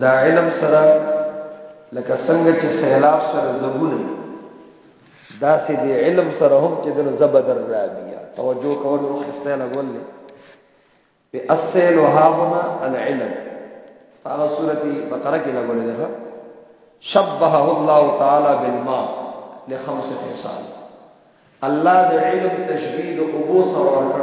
دا علم سره لکه څنګه چې سیلاب سره زبونه دا سي دی علم سره هم چې دنه زبدر را بیا توجه کول او خسته لګول نه په اصل ها هنا العلم هغه سورتي بقره کې لګول دي شبهه الله تعالی بالماء لخمس خصال الله د علم تشبيه د ابو سره ورکړ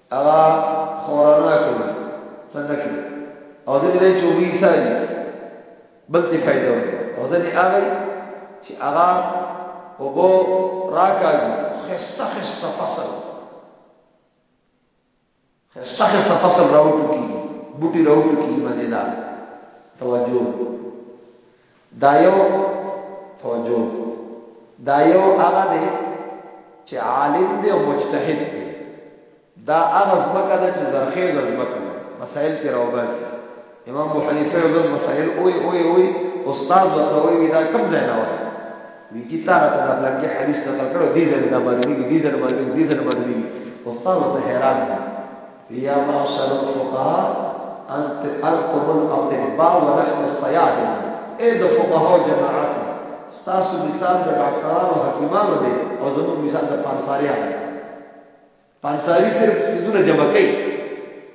هغه خورانه کوي څنګه کوي او ځنې دای چې وی ساري بل تی فائدہ ورکړي او ځنې هغه چې هغه وبو راکاږي خسته خسته فصل خسته خسته فصل راوټو کی بوټي راوټو کی مزیدار توجه دا یو توجه دا یو هغه دی چې عالم دی او مجتهد دی دا هغه ځمکه ده چې زرخیز ځمکه ده مسائل کې راوباسي امام ابو حنیفه یو ځل مسائل اوې اوې اوې استاد ورته وایي دا کم ځای نه وایي وی کی تا راته دا بلکې حدیث نقل کړو دې ځای نه باندې دې ځای نه باندې دې ځای نه باندې استاد ورته حیران دی يا معشر الفقهاء انت انتم الاطباء ونحن الصيادله اې د فقهاو جماعته! ستاسو مثال د ډاکټرانو او حکيمانو دی او زموږ مثال د پانساريانو دی. پانساري صرف څيزونه جمع کوي،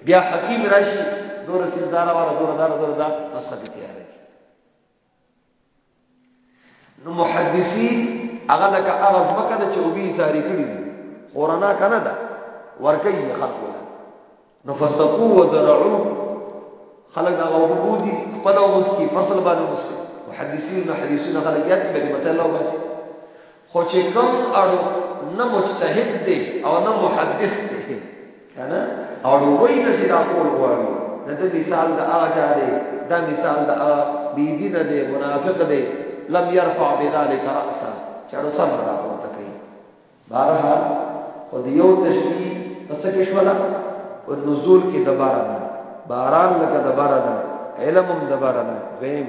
بيا حکيم راشي دوره څيز دا راوړه، دوره دا، دوره دا، نسخه پې تياره کړي. نو محدثین هغه لکه هغه ځمکه ده چې اوبي ساری کړي دي خورنا کنه ده ورکی یې خلکو ده نو فسقو وزرعو خلک دا غو بوزي خپل اوس کی فصل باندې مسکی محدثین نو حدیثونه خلک یاد کړي مسله واسي خو چې کوم اړو نه مجتهد دی او نه محدث دی کنه اړو وای نه چې دا کول غواړي نه د مثال د هغه چا دی دا مثال د هغه بی دین دی منافق دی لم يرفع بذلك راسا چاړو سر نه راپورته کوي بارها او د یو تشبیه پس کې شولا او نزول کې دوباره ده باران لکه دوباره ده علم هم دوباره ده ویم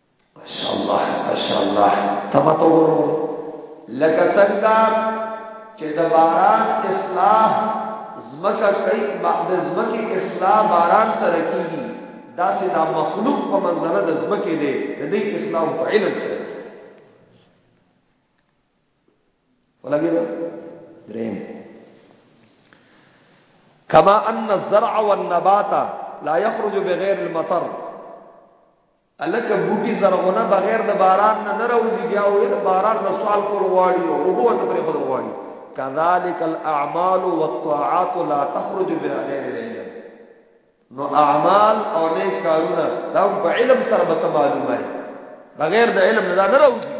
ماشاءالله ماشاءالله تمته ورو لکه څنګه چې د باران اصلاح زمکه کوي بعد زمکه اصلاح باران سره کیږي دا سه دا مخلوق په منظر د زمکه دی د دې اسلام په علم سره ولګي دا دریم کما ان الزرع والنبات لا يخرج بغیر المطر هلکه بوټي زرغونه بغیر د باران نه نه راوځي بیا وایي د باران نه سوال کول غواړي او اوبه ورته پرېښودل غواړي کذالک الاعمال والطاعات لا تخرج بغیر علم نو اعمال او نیک کارونه دا په علم سره به معلومه بغیر د علم نه نه راوځي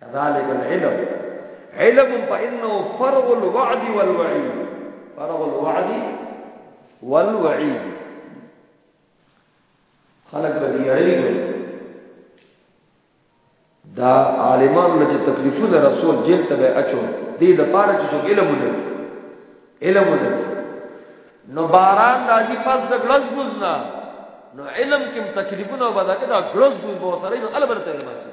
كذلك العلم علم فإنه فرغ الوعد والوعيد فرغ الوعد والوعيد خلق بدي يريد دا عالمان لچ تکلیفونه رسول جیل ته اچو دې د پاره چې څوک علم ولري علم ولري نو باران راځي پس د ګلز بوزنا نو علم کې تکلیفونه وبدا کړه ګلز بوز بو سره نو البرته علم حاصل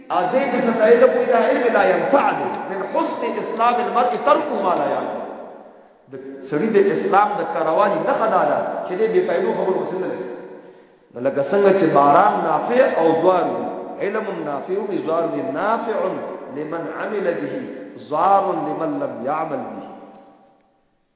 اده کې څه ته د کوی دا علم لا ينفع دی من حسن اسلام المرء ترك ما لا يعلم د سړي د اسلام د کاروانی نه خدا ده چې دې بے فائدو خبر وسنه لري نو لکه څنګه چې باران نافع او زوار علم نافع او زوار نافع لمن عمل به زار لمن لم يعمل به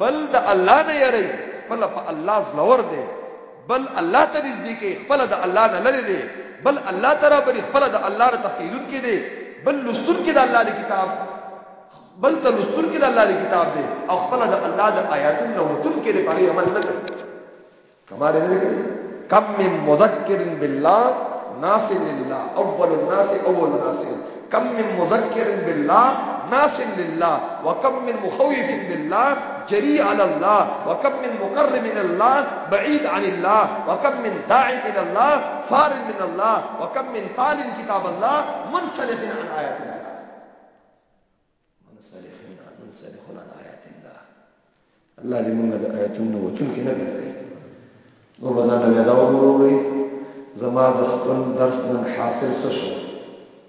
بل د الله نه یری خپل په الله زلور دی بل الله ته نږدې کې خپل د الله نه لری دی بل الله تعالی پر خپل د الله ر تفصیلون کې دی بل لستر کې د الله د کتاب بل ته لستر کې د الله د کتاب دی او خپل د الله د آیاتونو لوتون کې لري عمل نه کوي کمال نه کم من مذکر بالله ناس لله اول الناس اول الناس کم من مذکر بالله ناس لله وکم من مخوف بالله جري على الله وكم من مقرب من الله بعيد عن الله وكم من داع الى الله فار من الله وكم من طالب كتاب الله منسلخ عن آيات الله الله دې موږ د آیتونو وتون کې نه ګرځي او په ځان بیا دا وګورئ زما د خپل درس نن حاصل څه شو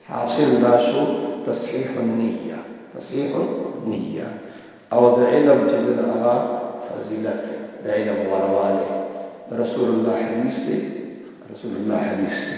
حاصل دا شو تصحیح النیه تصحیح النیه او د علم چې د هغه فضیلت د علم ورواله رسول الله حدیث دی رسول الله حدیث دی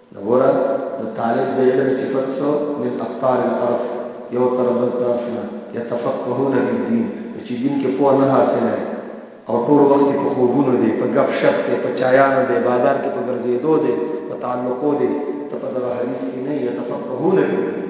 نو ګوره د طالب د علم صفت څو من اقطار الارف یو تر بل طرف نه یتفقهون فی الدین نو چې دین کې پوه نه حاصله او ټول وخت یې په خوبونو دی په ګپ شپ دی په چایانو دی بازار کې په ګرځېدو دی په تعلقو دی ته په دغه حدیث کې نه یتفقهون فی الدین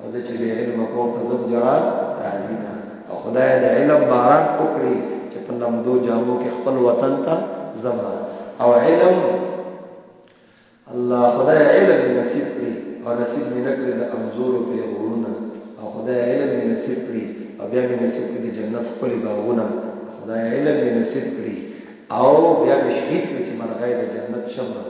او زه چې بې علمه پورته ځم ژړا راځي نه او خدای د علم باران وکړي چې په لمدو جامو کې خپل وطن ته زما او علم الله خدای علم نصیب کړي او نصیب مې نکړي د انزور په غورونه او خدای علم مې نصیب کړي او بیا مې نصیب کړي د جنت خپل باغونه خدای علم مې نصیب کړي او بیا به شهید کړي چې مرغۍ د جنت شمه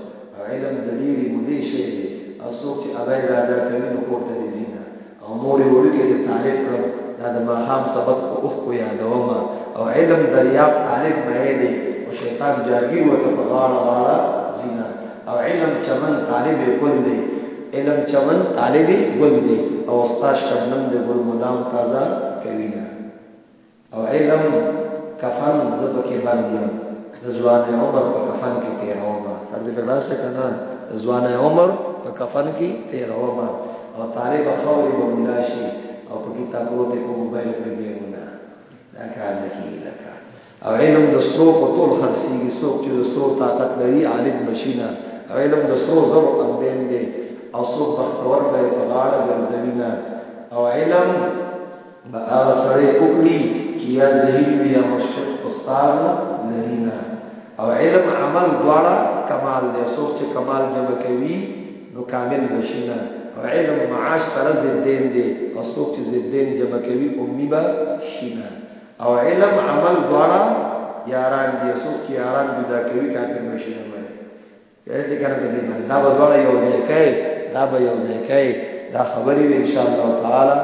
علم د لیري مودې شی دی او څوک چې ادا یې ادا کوي نو کور ته ځي نه او مور یې وړوکی د طالب کړم دا د ماښام سبق په اوښکو یادوم او علم دریاب طالب مې دی او شیطان جارګي وته په غاړه غاړه زینا او علم چمن طالب کل دی علم چمن طالب ګل دی او استاد شبنم د ګل مدام تازه کوي نه او علم کفن زه پکې بند يم د ځواني عمر په کفن کې تیروم سر دې پیدا شي کنه د ځواني عمر په کفن کې تیروم او طالب خوري به مولا شي او په کتابو ته په موبایل کې دیونه دا کار نه کیږي دا کار او علم د سرو په ټول خرسيږي څوک چې د سرو طاقت لري عالم بشینه او علم د سرو زر اندین دی او څوک بختور به په غاړه ګرځوي نه او علم به هغه سړی وکړي چي يا ذهني وي يا مرشد، استاذ، لري نه او علم عمل دواړه کمال دی څوک چي کمال جمع کوي نو کامل به شي نه او علم معاش سره ضدين دی او څوک چي ضدين جمع کوي امي به شي نه او علم عمل دواړه ياران دي څوک چي ياران جدا کوي کافر به شي نه ګوره یاره دې کنه دې باندې دا به دواړه یو ځای کوي دا به یو ځای کوي دا خبرې وي ان شاء الله تعالی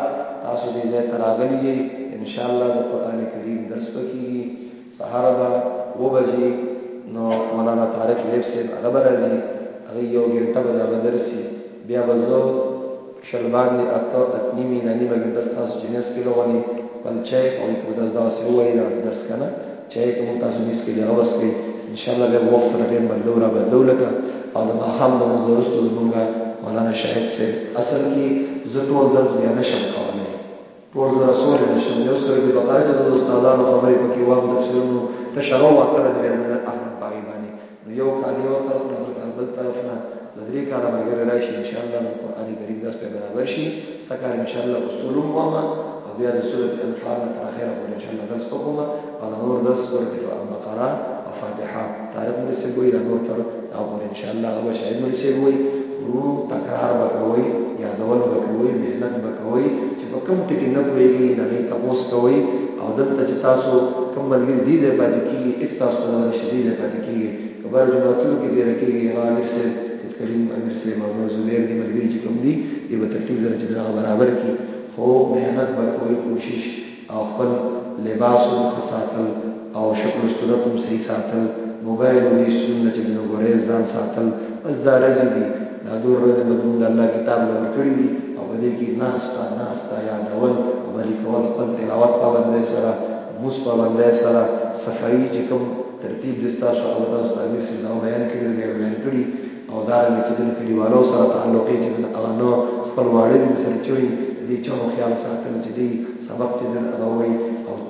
تاسو دې ځای ته راغلي یې ان شاء الله د قران کریم درس وکړي سهار به و بجې نو مولانا طارق زیب صاحب هغه به راځي هغه یو ګنټه به دا درسي بیا به زه شربان دې اته اتنیمي نه نیمه ګنټه تاسو جنس کې لغونی بل چای او ته داس داس وایي درس کنه چای که مونږ تاسو میس کړي هغه به څکئ ان شاء الله بیا به وخت سره ټایم بدلو را بدلو لکه او د ماښام د مونځ وروسته زمونږ مولانا شاهد صاحب اصل کې زه ټول درس بیا نه شم کولی ټول زه رسولی نه شم یو سورت بقره چې زه د استادانو خبرې پکې وایم تفسیرونو تشه روه کله چې بیا زه اخلم په هغې باندې یو کال یو طرف نه بل کال بل طرف نه د درې کال مرګره راشي ان شاء الله د قران کریم درس په برابر شي سکار ان شاء الله اصول مو ما او بیا د سوره انفال تر اخره پورې ان شاء الله درس په کومه او نور درس سوره البقره او فاتحه طالب مې سه ګوي نور تر دا پورې ان شاء الله هغه شاید مې سه ګوي ورونو تکرار وکوي یادول وکوي مهنت وکوي چې په کوم ټکي نه پوهېږئ د هغه تپوس کوئ او دلته چې تاسو کوم ملګري دې ځای پاتې کېږي هېڅ تاسو ته لاره نشته دې ځای پاتې کېږئ که بر جوماتونو کې دېره کېږئ هغه امیر صاحب سید کریم امیر صاحب او نور زبیر دې ملګري چې کوم دي دې به ترتیب لره چې دغه برابر کړي خو محنت به کوئ کوشش او خپل لباس هم ښه ساتل او شکل صورت هم صحیح ساتل موبایل او دې سونه چې نو غورې ځان ساتل بس دا رزي دي دا دور رزي مضمون د الله کتاب له ورکړي دي او په دې کې ناستا ناستا یادول او بری کول خپل تلاوت پابندۍ سره موس پابندۍ سره صفائی چې کوم ترتیب دستا شو او تاسو ته دې سره بیان کړی دی بیان کړی او دا نه چې د کلیوالو سره تعلق یې چې د اغانو خپل واړې سره چوي دې چا خیال ساتل چې دې سبق چې د اغاوي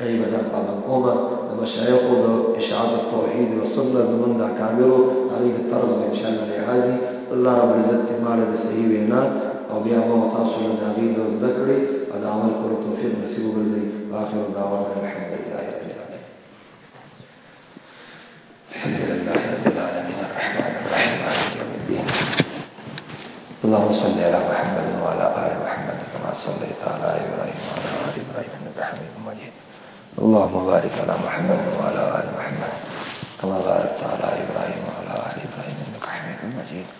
قریبه ده په هغه کومه د مشایخو د اشاعت التوحید و سنت زمونږ د اکابرو هغوی د طرز به انشاءالله لحاظ وي الله رب العزت دې ما له د صحیح وینا او بیا ما او تاسو له د هغوی د زده کړې او د عمل کولو توفیق نصیب وګرځوي واخر دعوانا الحمدلله الحمد لله رب العالمين الرحمن الرحيم مالك يوم الدين اللهم صل على محمد وعلى آل محمد كما صليت على إبراهيم وعلى آل إبراهيم إنك حميد مجيد اللهم بارك على محمد وعلى آل محمد كما باركت على إبراهيم وعلى آل إبراهيم إنك حميد مجيد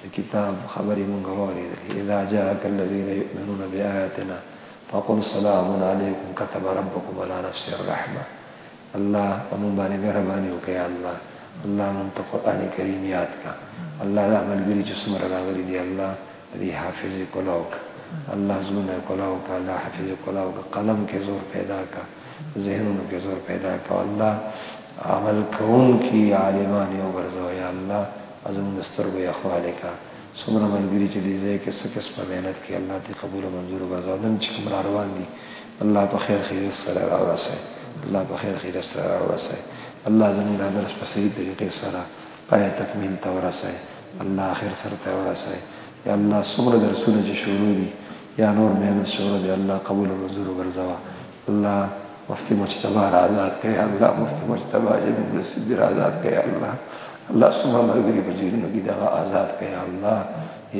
د کتاب خبرې مونږ واورېدلې، اذا جاءک الذین یؤمنون بآیاتنا فقل سلام علیکم کتب ربکم علی نفسه الرحمة الله په مونږ باندې مهرباني وکړه یا الله الله مونږ ته قرآن کریم یاد کړه الله دا ملګري چې څومره راغلي دي الله د دې حافظ کلاو کړه الله زړونه یې کلاو کړه الله حافظ یې کلاو کړه قلم کې زور پیدا کړه ذهنونو کې زور پیدا کړه الله عمل کوونکي عالمان یې وګرځوه یا الله زموږ د سترګو یخوالی کا. څومره ملګري چې دې ځای کې څه قسمه محنت کړي الله ترې قبول او منظور وګرځوه او نن چې کوم راروان دي الله په خیر خیریت سره راورسوي الله په خیر خیریت سره راورسوي الله زموږ دا درس په صحیح طریقې سره پای تکمیل ته ورسوي الله اخر سره ته ورسوي یا الله څومره درسونه چې شروع دي یا نور محنت شروع دي الله قبول او منظور وګرځوه الله مفتی مجتبا را آزاد کړي الله مفتی مجتبا جمیل نصیب را آزاد کړي الله الله سما مرګري په جیلونو کې دغه آزاد کړي الله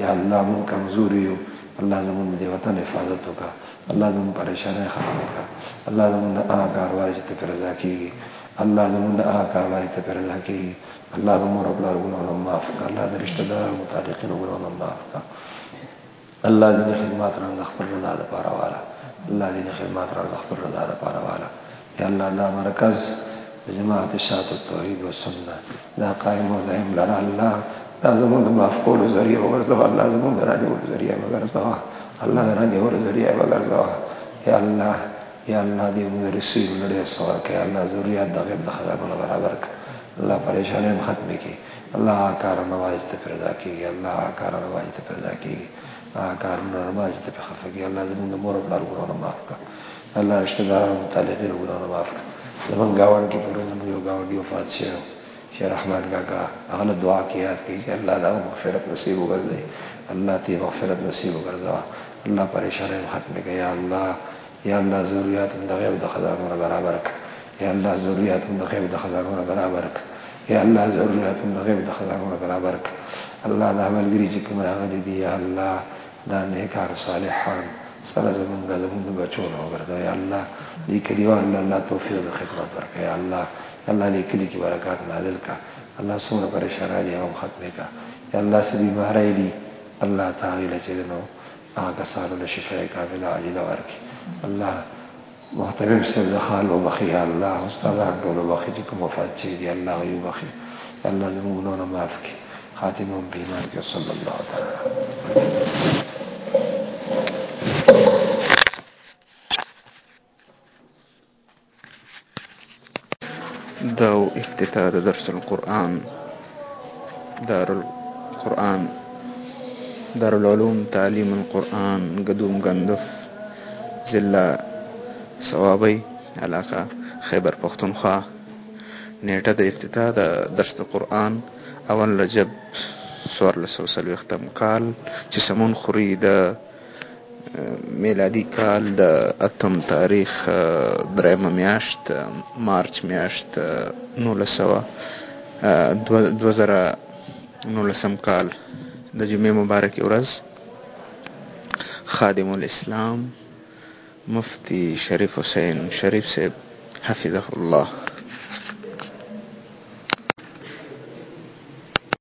یا الله مون کمزوري یو الله زمون د وطن حفاظت وکا الله زمون پریشانه ختمه کا الله زمون هغه کاروای چې تک رضا کیږي الله زمون هغه کاروای چې تک رضا کیږي الله زمون رب العالمین معاف کا الله د رشتہ دار متعلقین ګورونه معاف کا الله دې نه خدمات رنګ خپل رضا ده پاره والا الله دې نه خدمات رنګ خپل رضا ده پاره والا یا الله دا مرکز جماعت شاعت التوحید و سنت دا قائم و دائم لرا اللہ دا زمان دا معاف قول و ذریعہ مگر زوا اللہ زمان دا راجع و ذریعہ مگر زوا اللہ دا راجع و ذریعہ مگر زوا یا اللہ یا اللہ دی مدرسین لڑے سوار کے اللہ ذریعہ دا غیب دا خدا برابر کر اللہ پریشانیں ختم کی الله هغه کارونه وایي چې ته پرې رضا کېږې، الله هغه کارونه وایي چې ته پرې رضا کېږې، هغه کارونه نه وایي چې ته پرې خفه کېږې. الله زموږ د مور او پلار ګناهونه معاف کړه، الله رشته داران او متعلقینو ګناهونه معاف کړه. زموږ ګاونډ کې پرون زموږ یو ګاونډي وفات شوی و، شیخ رحمان کاکا، هغه له دعا کې یاد کړي چې الله د هغه مغفرت نصیب وګرځوي، الله ته یې مغفرت نصیب وګرځوه، الله پرېشانۍ مو ختمې کړه، یا الله! یا الله ضروریات مو د غیب د خزانو نه برابر کړه یا الله ضروریات مو د غیب د خزانو نه برابر کړه یا الله ضرورت د غیب د خزانو نه برابر کړه الله دا ملګری چې کوم راغلي دي یا الله دا نیکان صالحان سره زمونږ زمونږ د بچو نه وګرځوه یا الله دې کلیوال له الله توفیق د خدمت ورکړه یا الله یا الله دې کلي کې برکات نازل کړه الله څومره پریشانه دي هغه ختمې کړه یا الله څه بیماری دي الله تعالی چې نو هغه کسانو له شفاء کامله عاجله ورکړي الله محترم صاحب د خال وبخي الله استادان ټول وبخي چې کوم وفات شوي دي الله یې وبخي الله زموږ ګناهونه معاف کړي خاتمه هم په ایمان کې صلی الله تعالی دا افتتاح د درس القرآن دار القرآن دار العلوم تعلیم القرآن قدوم قندف ضلع صوابی علاقه خیبر پختونخوا نیټه د افتتاح د درس د قرآن اول رجب سوارلس سوه څلوېښتم کال چې سمون خوري د میلادي کال د اتم تاریخ درېیمه میاشت مارچ میاشت نولس سوه دوه زره نولسم کال د جمعې مبارکې ورځ خادم الاسلام مفتی شریف حسین شریف صاحب حفظه الله